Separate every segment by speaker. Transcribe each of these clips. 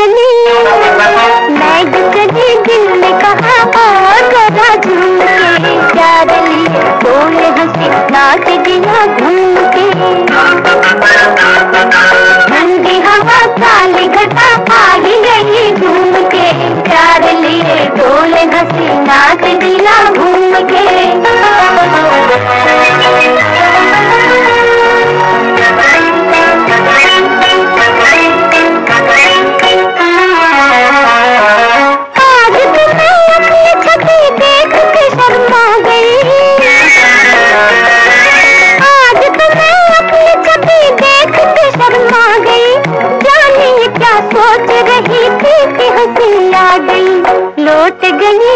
Speaker 1: चली मैं जो दिल में कहा करा झूम के प्यार बोले हँसी, नाच दिया घूम के ठंडी हवा, साल घटा आ गई लौट गई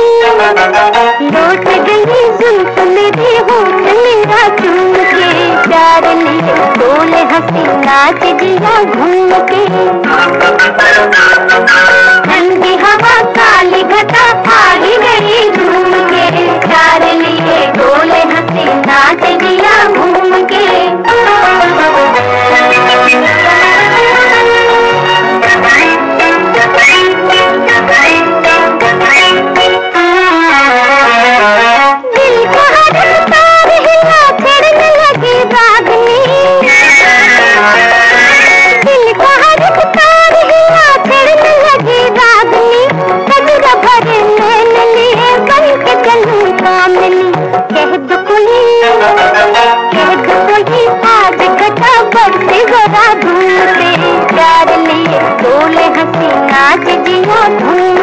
Speaker 1: लौट गई सुन मेरे हो मेरा चूम के। प्यार ने डोले हँसी नाच दिया घूम के। ठंडी हवा, काली घटा था जिया धूल तेरे प्यार लिए डोले हँसी नाच जिया धूल।